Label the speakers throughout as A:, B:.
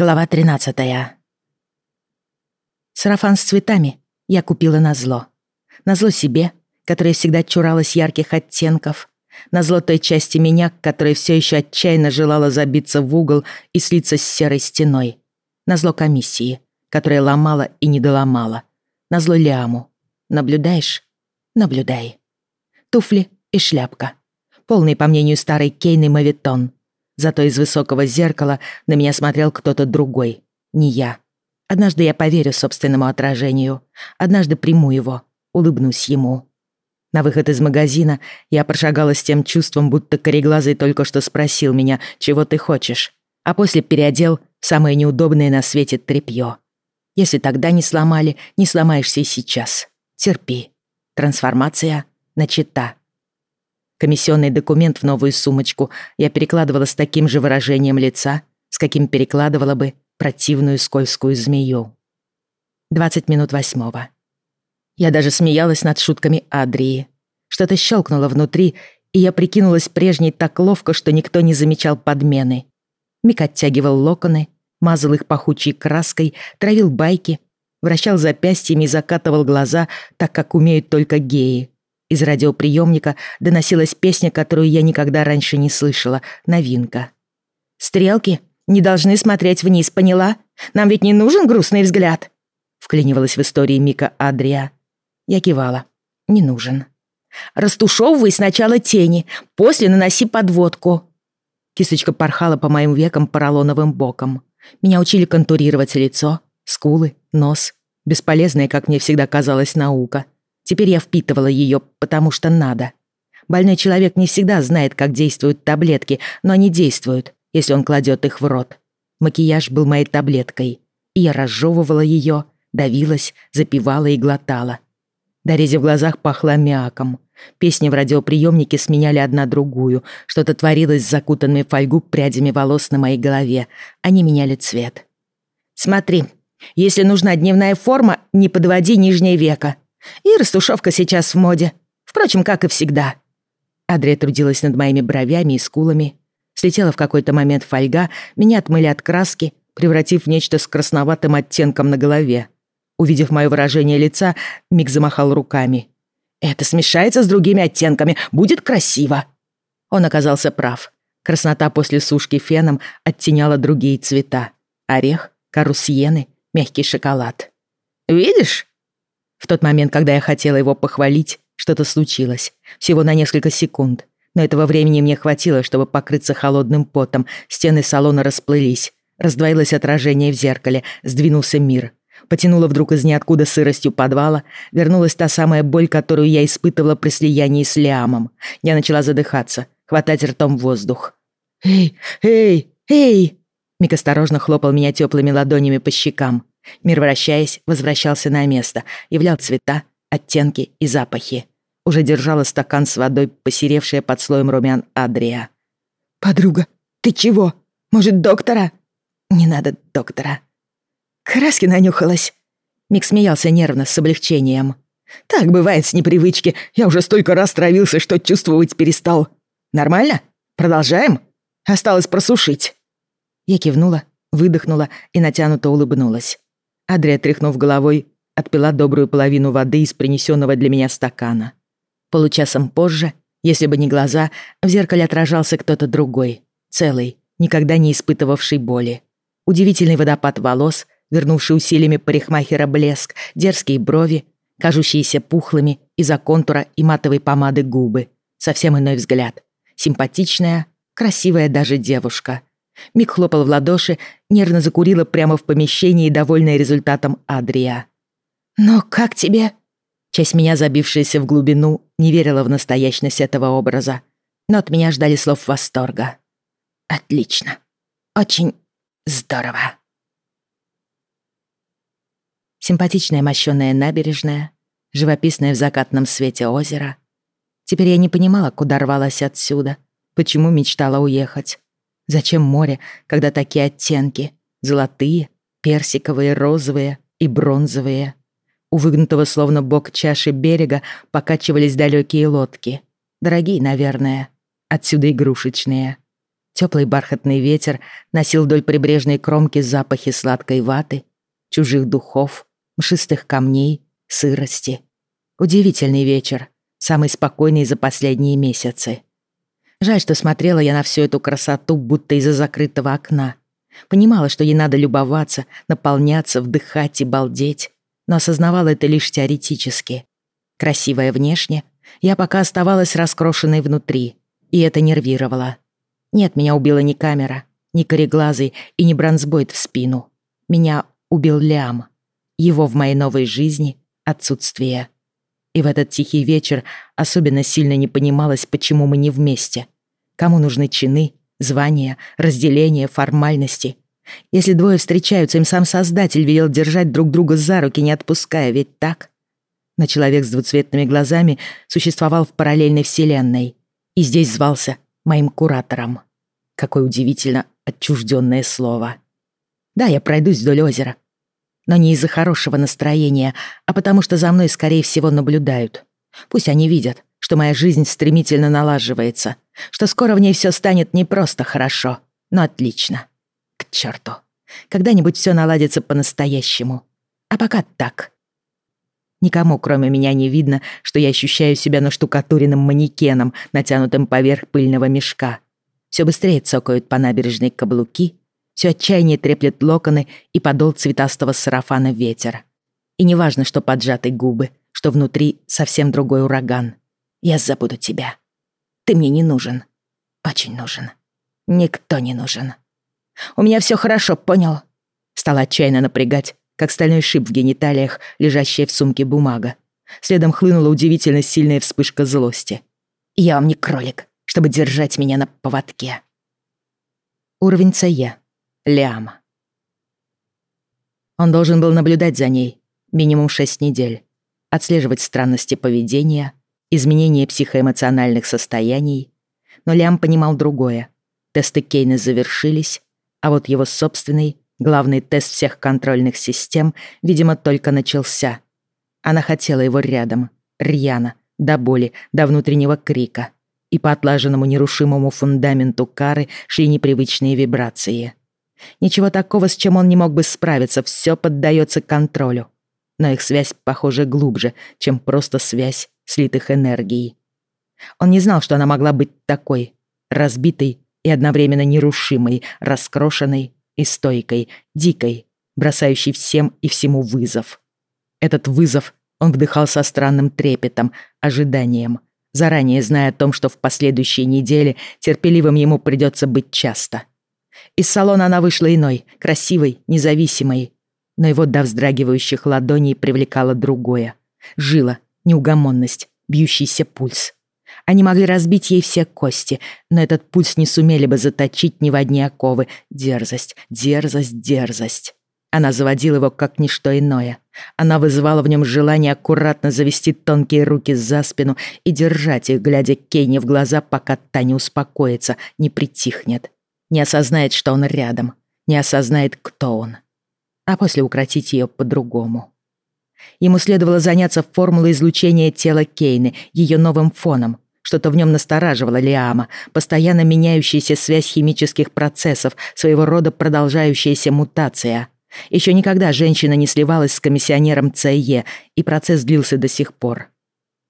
A: Глава 13. Сарафан с цветами я купила на зло. На зло себе, которая всегда чуралась ярких оттенков. На зло той части меня, которая все еще отчаянно желала забиться в угол и слиться с серой стеной. На зло комиссии, которая ломала и не доломала. На зло Лиаму. Наблюдаешь? Наблюдай. Туфли и шляпка. Полный, по мнению старой Кейны, мавитон — Зато из высокого зеркала на меня смотрел кто-то другой, не я. Однажды я поверю собственному отражению. Однажды приму его, улыбнусь ему. На выход из магазина я прошагала с тем чувством, будто кореглазый только что спросил меня, чего ты хочешь, а после переодел в самое неудобное на свете тряпье. Если тогда не сломали, не сломаешься и сейчас. Терпи. Трансформация начата. Комиссионный документ в новую сумочку я перекладывала с таким же выражением лица, с каким перекладывала бы противную скользкую змею. 20 минут восьмого. Я даже смеялась над шутками Адрии. Что-то щелкнуло внутри, и я прикинулась прежней так ловко, что никто не замечал подмены. Мик оттягивал локоны, мазал их пахучей краской, травил байки, вращал запястьями и закатывал глаза, так как умеют только геи. Из радиоприемника доносилась песня, которую я никогда раньше не слышала. Новинка. «Стрелки не должны смотреть вниз, поняла? Нам ведь не нужен грустный взгляд!» Вклинивалась в истории Мика Адрия. Я кивала. «Не нужен». «Растушевывай сначала тени, после наноси подводку». Кисточка порхала по моим векам поролоновым боком. Меня учили контурировать лицо, скулы, нос. Бесполезная, как мне всегда казалась, наука — Теперь я впитывала ее, потому что надо. Больной человек не всегда знает, как действуют таблетки, но они действуют, если он кладет их в рот. Макияж был моей таблеткой, и я разжевывала ее, давилась, запивала и глотала. До рези в глазах пахло аммиаком. Песни в радиоприемнике сменяли одна другую. Что-то творилось с закутанными в фольгу прядями волос на моей голове. Они меняли цвет. «Смотри, если нужна дневная форма, не подводи нижнее веко. И растушевка сейчас в моде. Впрочем, как и всегда. Адрия трудилась над моими бровями и скулами. Слетела в какой-то момент фольга, меня отмыли от краски, превратив в нечто с красноватым оттенком на голове. Увидев мое выражение лица, Мик замахал руками. «Это смешается с другими оттенками, будет красиво!» Он оказался прав. Краснота после сушки феном оттеняла другие цвета. Орех, кору сиены, мягкий шоколад. «Видишь?» В тот момент, когда я хотела его похвалить, что-то случилось. Всего на несколько секунд. Но этого времени мне хватило, чтобы покрыться холодным потом. Стены салона расплылись. Раздвоилось отражение в зеркале. Сдвинулся мир. Потянуло вдруг из ниоткуда сыростью подвала. Вернулась та самая боль, которую я испытывала при слиянии с Лиамом. Я начала задыхаться, хватать ртом воздух. «Эй, эй, эй!» Мик осторожно хлопал меня теплыми ладонями по щекам. Мир, вращаясь, возвращался на место, являл цвета, оттенки и запахи. Уже держала стакан с водой, посеревшая под слоем румян Адрия. «Подруга, ты чего? Может, доктора?» «Не надо доктора». «Краски нанюхалась». Мик смеялся нервно, с облегчением. «Так бывает с непривычки. Я уже столько раз травился, что чувствовать перестал. Нормально? Продолжаем? Осталось просушить». Я кивнула, выдохнула и натянуто улыбнулась. Адрия, тряхнув головой, отпила добрую половину воды из принесенного для меня стакана. Получасом позже, если бы не глаза, в зеркале отражался кто-то другой, целый, никогда не испытывавший боли. Удивительный водопад волос, вернувший усилиями парикмахера блеск, дерзкие брови, кажущиеся пухлыми из-за контура и матовой помады губы. Совсем иной взгляд. Симпатичная, красивая даже девушка — Мик хлопал в ладоши, нервно закурила прямо в помещении, довольная результатом Адрия. «Но как тебе?» Часть меня, забившаяся в глубину, не верила в настоящность этого образа, но от меня ждали слов восторга. «Отлично. Очень здорово». Симпатичная мощёная набережная, живописное в закатном свете озеро. Теперь я не понимала, куда рвалась отсюда, почему мечтала уехать. Зачем море, когда такие оттенки? Золотые, персиковые, розовые и бронзовые. У выгнутого словно бок чаши берега покачивались далекие лодки. Дорогие, наверное. Отсюда игрушечные. Теплый бархатный ветер носил вдоль прибрежной кромки запахи сладкой ваты, чужих духов, мшистых камней, сырости. Удивительный вечер, самый спокойный за последние месяцы. Жаль, что смотрела я на всю эту красоту, будто из-за закрытого окна. Понимала, что ей надо любоваться, наполняться, вдыхать и балдеть, но осознавала это лишь теоретически. Красивая внешне, я пока оставалась раскрошенной внутри, и это нервировало. Нет, меня убила не камера, не кореглазый и не бронзбойт в спину. Меня убил Лям. Его в моей новой жизни отсутствие. И в этот тихий вечер особенно сильно не понималось, почему мы не вместе. Кому нужны чины, звания, разделения, формальности. Если двое встречаются, им сам Создатель велел держать друг друга за руки, не отпуская, ведь так? Но человек с двуцветными глазами существовал в параллельной вселенной. И здесь звался моим куратором. Какое удивительно отчужденное слово. Да, я пройдусь вдоль озера. Но не из-за хорошего настроения, а потому что за мной, скорее всего, наблюдают. Пусть они видят, что моя жизнь стремительно налаживается, что скоро в ней все станет не просто хорошо, но отлично. К черту. Когда-нибудь все наладится по-настоящему. А пока так. Никому, кроме меня, не видно, что я ощущаю себя наштукатуренным манекеном, натянутым поверх пыльного мешка. Все быстрее цокают по набережной каблуки, все отчаяние треплет локоны и подол цветастого сарафана ветер. И неважно, что поджаты губы, что внутри совсем другой ураган. Я забуду тебя. Ты мне не нужен. Очень нужен. Никто не нужен. У меня все хорошо, понял? Стала отчаянно напрягать как стальной шип в гениталиях, лежащая в сумке бумага. Следом хлынула удивительно сильная вспышка злости. «Я вам не кролик, чтобы держать меня на поводке». Уровень ЦЕ. Лиам. Он должен был наблюдать за ней минимум шесть недель, отслеживать странности поведения, изменения психоэмоциональных состояний, но Лиам понимал другое. Тесты Кейна завершились, а вот его собственный Главный тест всех контрольных систем, видимо, только начался. Она хотела его рядом, рьяно, до боли, до внутреннего крика. И по отлаженному нерушимому фундаменту кары шли непривычные вибрации. Ничего такого, с чем он не мог бы справиться, все поддается контролю. Но их связь, похоже, глубже, чем просто связь слитых энергий. Он не знал, что она могла быть такой, разбитой и одновременно нерушимой, раскрошенной и стойкой, дикой, бросающей всем и всему вызов. Этот вызов он вдыхал со странным трепетом, ожиданием, заранее зная о том, что в последующие недели терпеливым ему придется быть часто. Из салона она вышла иной, красивой, независимой, но его до вздрагивающих ладоней привлекало другое. Жила, неугомонность, бьющийся пульс. Они могли разбить ей все кости, но этот пульс не сумели бы заточить ни в одни оковы. Дерзость, дерзость, дерзость. Она заводила его как ничто иное. Она вызывала в нем желание аккуратно завести тонкие руки за спину и держать их, глядя Кейне в глаза, пока та не успокоится, не притихнет, не осознает, что он рядом, не осознает, кто он. А после укротить ее по-другому. Ему следовало заняться формулой излучения тела Кейны, ее новым фоном, что-то в нем настораживало Лиама, постоянно меняющаяся связь химических процессов, своего рода продолжающаяся мутация. Еще никогда женщина не сливалась с комиссионером ЦЕ, и процесс длился до сих пор.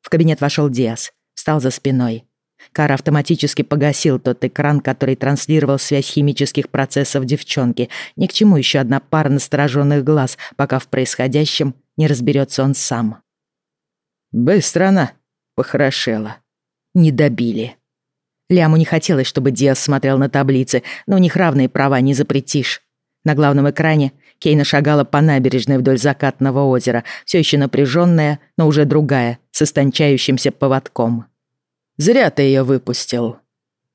A: В кабинет вошел Диас, встал за спиной. Кара автоматически погасил тот экран, который транслировал связь химических процессов девчонки. Ни к чему еще одна пара настороженных глаз, пока в происходящем не разберется он сам. «Быстро она похорошела», не добили. Ляму не хотелось, чтобы Диас смотрел на таблицы, но у них равные права, не запретишь. На главном экране Кейна шагала по набережной вдоль закатного озера, все еще напряженная, но уже другая, с истончающимся поводком. «Зря ты ее выпустил».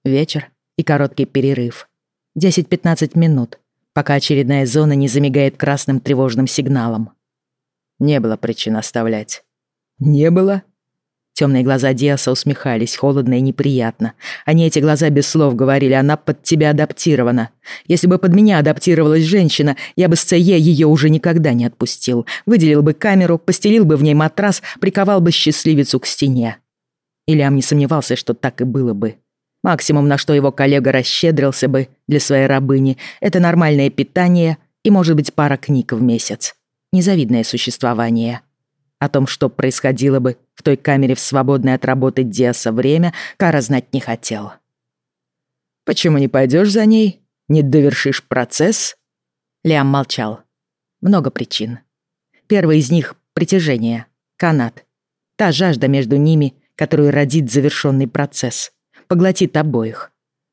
A: Вечер и короткий перерыв. 10-15 минут, пока очередная зона не замигает красным тревожным сигналом. Не было причин оставлять. «Не было?» Темные глаза Диаса усмехались, холодно и неприятно. Они эти глаза без слов говорили, она под тебя адаптирована. Если бы под меня адаптировалась женщина, я бы с ЦЕ ее уже никогда не отпустил. Выделил бы камеру, постелил бы в ней матрас, приковал бы счастливицу к стене. Ильям не сомневался, что так и было бы. Максимум, на что его коллега расщедрился бы для своей рабыни, это нормальное питание и, может быть, пара книг в месяц. Незавидное существование. О том, что происходило бы в той камере в свободное от работы Диаса время, Кара знать не хотел. «Почему не пойдешь за ней? Не довершишь процесс?» Лиам молчал. Много причин. Первый из них — притяжение, канат. Та жажда между ними, которую родит завершенный процесс. Поглотит обоих.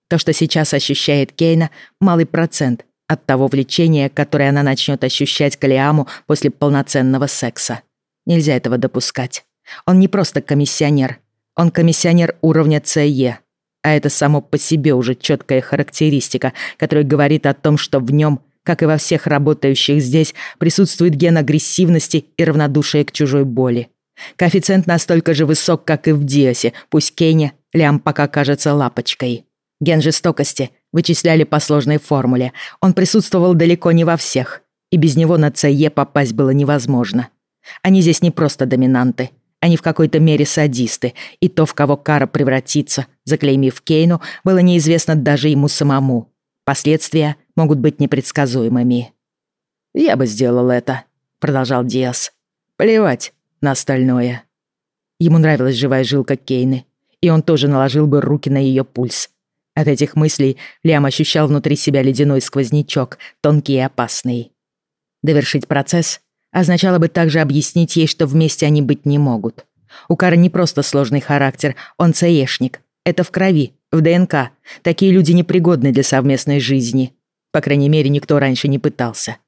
A: То, что сейчас ощущает Кейна, малый процент от того влечения, которое она начнет ощущать к Лиаму после полноценного секса. Нельзя этого допускать. Он не просто комиссионер. Он комиссионер уровня ЦЕ. А это само по себе уже четкая характеристика, которая говорит о том, что в нем – как и во всех работающих здесь, присутствует ген агрессивности и равнодушия к чужой боли. Коэффициент настолько же высок, как и в Диасе, пусть Кейне Лям пока кажется лапочкой. Ген жестокости вычисляли по сложной формуле. Он присутствовал далеко не во всех, и без него на ЦЕ попасть было невозможно. Они здесь не просто доминанты, они в какой-то мере садисты, и то, в кого Кара превратится, заклеймив Кейну, было неизвестно даже ему самому. Последствия могут быть непредсказуемыми. «Я бы сделал это», — продолжал Диас. «Плевать на остальное». Ему нравилась живая жилка Кейны, и он тоже наложил бы руки на ее пульс. От этих мыслей Лиам ощущал внутри себя ледяной сквознячок, тонкий и опасный. Довершить процесс означало бы также объяснить ей, что вместе они быть не могут. У Кары не просто сложный характер, он цаешник. Это в крови, в ДНК. Такие люди непригодны для совместной жизни. По крайней мере, никто раньше не пытался.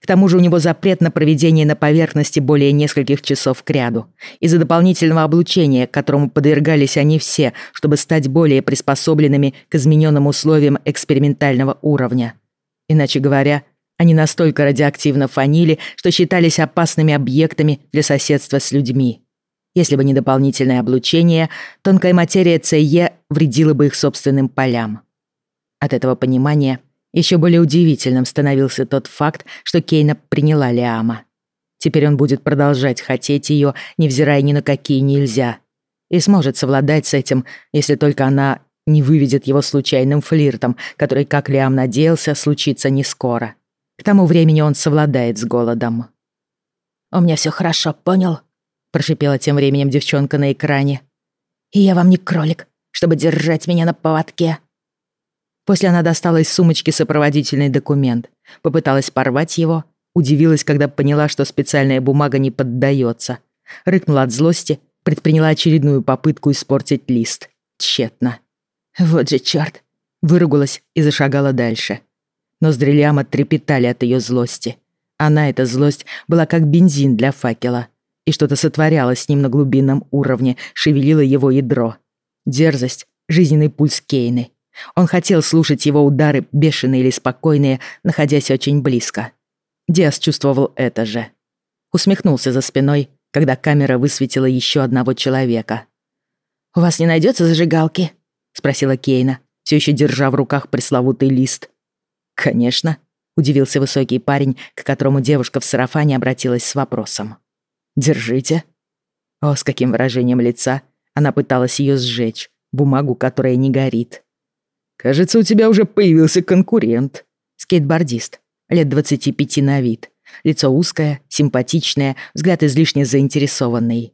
A: К тому же у него запрет на проведение на поверхности более нескольких часов кряду. Из-за дополнительного облучения, которому подвергались они все, чтобы стать более приспособленными к измененным условиям экспериментального уровня. Иначе говоря, они настолько радиоактивно фанили, что считались опасными объектами для соседства с людьми. Если бы не дополнительное облучение, тонкая материя ЦЕ вредила бы их собственным полям. От этого понимания еще более удивительным становился тот факт, что Кейна приняла Лиама. Теперь он будет продолжать хотеть ее, невзирая ни на какие нельзя. И сможет совладать с этим, если только она не выведет его случайным флиртом, который, как Лиам надеялся, случится не скоро. К тому времени он совладает с голодом. «У меня все хорошо, понял?» прошипела тем временем девчонка на экране. «И я вам не кролик, чтобы держать меня на поводке». После она достала из сумочки сопроводительный документ, попыталась порвать его, удивилась, когда поняла, что специальная бумага не поддается. Рыкнула от злости, предприняла очередную попытку испортить лист. Тщетно. Вот же чёрт. Выругалась и зашагала дальше. Ноздри Ляма трепетали от ее злости. Она, эта злость, была как бензин для факела. И что-то сотворяло с ним на глубинном уровне, шевелило его ядро. Дерзость, жизненный пульс Кейны, он хотел слушать его удары, бешеные или спокойные, находясь очень близко. Диас чувствовал это же. Усмехнулся за спиной, когда камера высветила еще одного человека. «У вас не найдется зажигалки?» — спросила Кейна, все еще держа в руках пресловутый лист. «Конечно», — удивился высокий парень, к которому девушка в сарафане обратилась с вопросом. «Держите». О, с каким выражением лица она пыталась ее сжечь, бумагу, которая не горит. Кажется, у тебя уже появился конкурент. Скейтбордист, лет 25 на вид. Лицо узкое, симпатичное, взгляд излишне заинтересованный.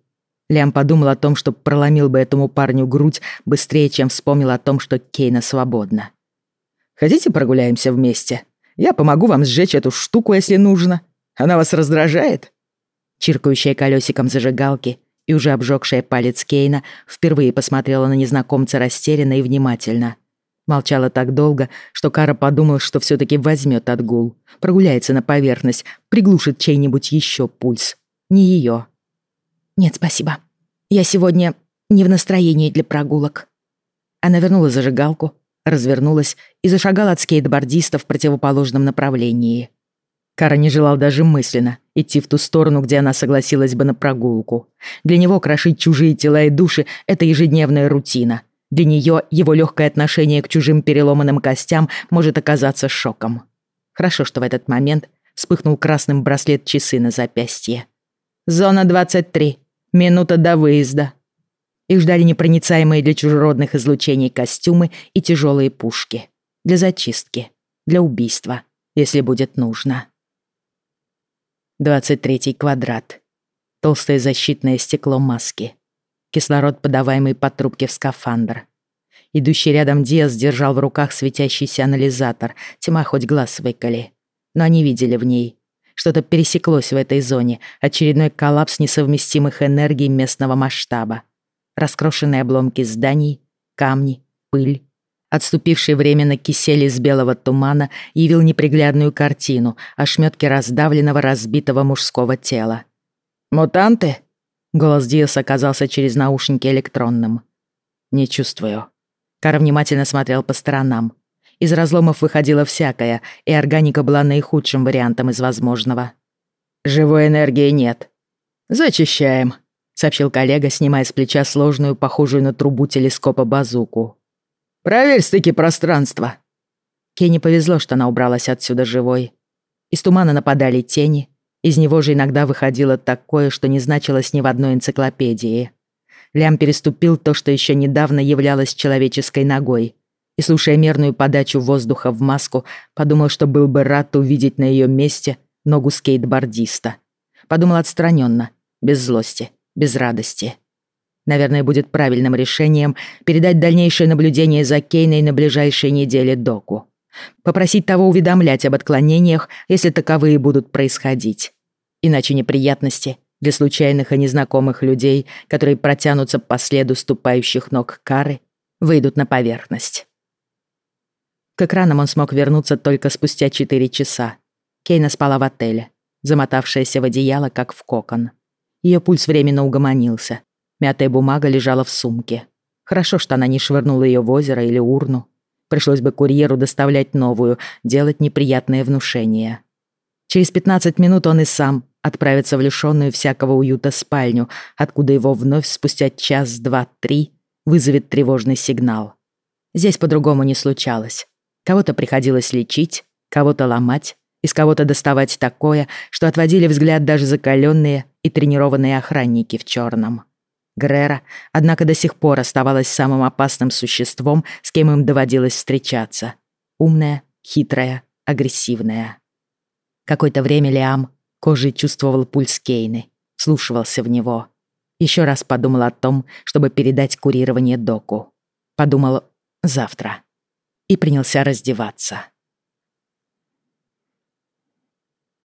A: Лям подумал о том, что проломил бы этому парню грудь быстрее, чем вспомнил о том, что Кейна свободна. «Хотите прогуляемся вместе? Я помогу вам сжечь эту штуку, если нужно. Она вас раздражает?» Чиркающая колесиком зажигалки и уже обжегшая палец Кейна впервые посмотрела на незнакомца растерянно и внимательно. Молчала так долго, что Кара подумал, что все-таки возьмет отгул, прогуляется на поверхность, приглушит чей-нибудь еще пульс. Не ее. «Нет, спасибо. Я сегодня не в настроении для прогулок». Она вернула зажигалку, развернулась и зашагала от скейтбордиста в противоположном направлении. Кара не желал даже мысленно идти в ту сторону, где она согласилась бы на прогулку. Для него крошить чужие тела и души — это ежедневная рутина — для нее его легкое отношение к чужим переломанным костям может оказаться шоком. Хорошо, что в этот момент вспыхнул красным браслет часы на запястье. «Зона 23. Минута до выезда». Их ждали непроницаемые для чужеродных излучений костюмы и тяжелые пушки. Для зачистки, для убийства, если будет нужно. 23 квадрат. Толстое защитное стекло маски. Кислород, подаваемый по трубке в скафандр. Идущий рядом Диас держал в руках светящийся анализатор. Тьма хоть глаз выколи. Но они видели в ней. Что-то пересеклось в этой зоне. Очередной коллапс несовместимых энергий местного масштаба. Раскрошенные обломки зданий, камни, пыль. Отступивший временно кисель из белого тумана явил неприглядную картину, ошметки раздавленного, разбитого мужского тела. «Мутанты?» Голос Диаса оказался через наушники электронным. «Не чувствую». Кара внимательно смотрел по сторонам. Из разломов выходило всякое, и органика была наихудшим вариантом из возможного. «Живой энергии нет». «Зачищаем», — сообщил коллега, снимая с плеча сложную, похожую на трубу телескопа базуку. «Проверь стыки пространства». Кенни повезло, что она убралась отсюда живой. Из тумана нападали тени, из него же иногда выходило такое, что не значилось ни в одной энциклопедии. Лям переступил то, что еще недавно являлось человеческой ногой. И, слушая мерную подачу воздуха в маску, подумал, что был бы рад увидеть на ее месте ногу скейтбордиста. Подумал отстраненно, без злости, без радости. Наверное, будет правильным решением передать дальнейшее наблюдение за Кейной на ближайшие недели Доку. Попросить того уведомлять об отклонениях, если таковые будут происходить. Иначе неприятности для случайных и незнакомых людей, которые протянутся по следу ступающих ног кары, выйдут на поверхность. К экранам он смог вернуться только спустя четыре часа. Кейна спала в отеле, замотавшаяся в одеяло, как в кокон. Ее пульс временно угомонился. Мятая бумага лежала в сумке. Хорошо, что она не швырнула ее в озеро или урну. Пришлось бы курьеру доставлять новую, делать неприятное внушение. Через 15 минут он и сам отправиться в лишённую всякого уюта спальню, откуда его вновь спустя час, два, три вызовет тревожный сигнал. Здесь по-другому не случалось. Кого-то приходилось лечить, кого-то ломать, из кого-то доставать такое, что отводили взгляд даже закаленные и тренированные охранники в черном. Грера, однако, до сих пор оставалась самым опасным существом, с кем им доводилось встречаться. Умная, хитрая, агрессивная. Какое-то время Лиам Кожей чувствовал пульс Кейны, слушался в него. Еще раз подумал о том, чтобы передать курирование доку. Подумал «завтра». И принялся раздеваться.